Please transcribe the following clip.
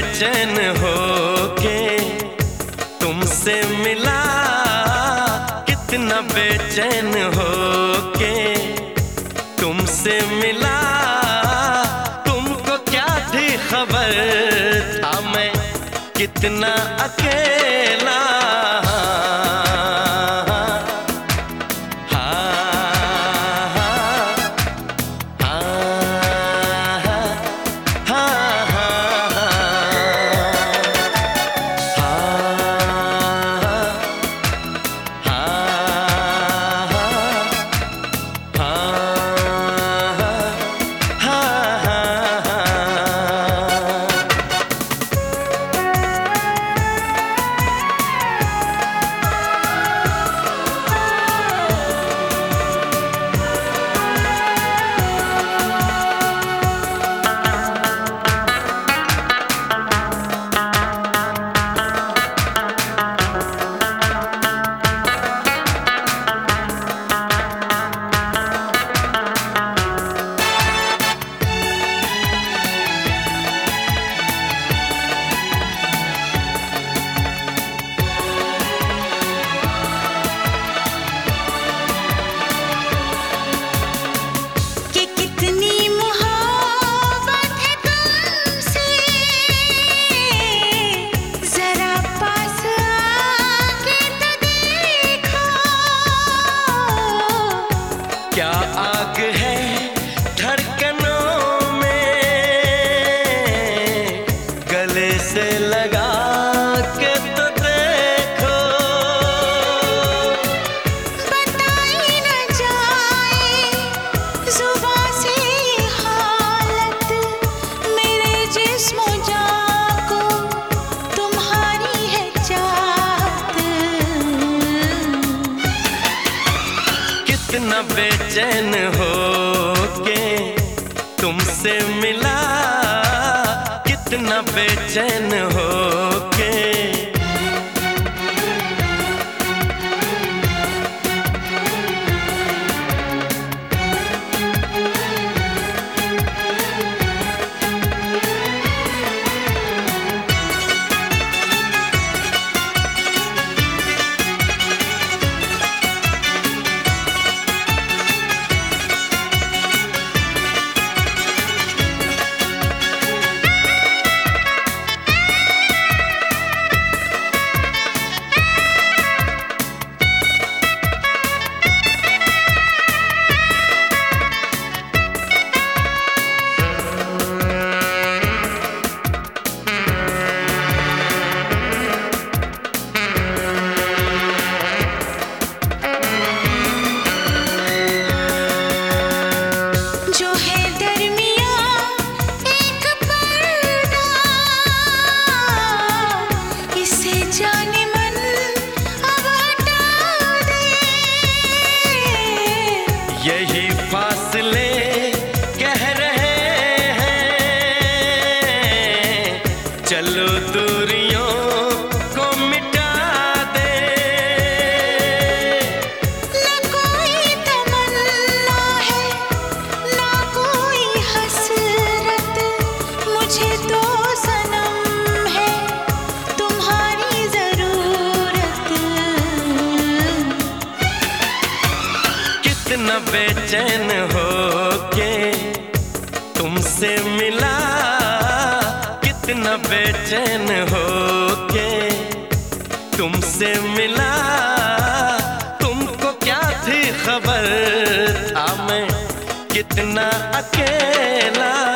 बेचैन हो के तुमसे मिला। कितना बेचैन हो के तुमसे मिला। तुमको क्या थी खबर था मैं कितना अकेला। क्या कितना बेचैन हो के तुमसे मिला कितना बेचैन हो के चलो दूरियों को मिटा दे। न कोई तमन्ना है ना कोई हसरत। मुझे तो सनम है तुम्हारी ज़रूरत। कितना बेचैन हो के तुमसे मिला कितना बेचैन हो के तुमसे मिला। तुमको क्या थी खबर? था मैं कितना अकेला।